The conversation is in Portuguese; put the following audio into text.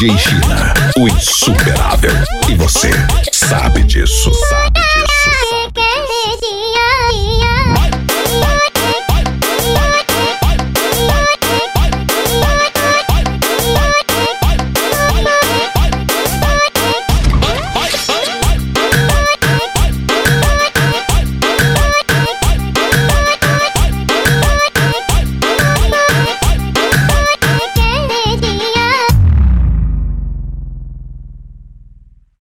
China, o insuperável. E você sabe disso, sabe disso.